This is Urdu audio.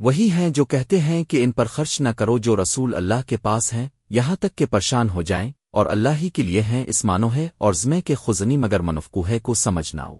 وہی ہیں جو کہتے ہیں کہ ان پر خرچ نہ کرو جو رسول اللہ کے پاس ہیں، یہاں تک کہ پریشان ہو جائیں، اور اللہ ہی کے لیے ہیں، اس مانو ہے، اور زمے کے خزنی مگر منفقو ہے، کو سمجھنا ہو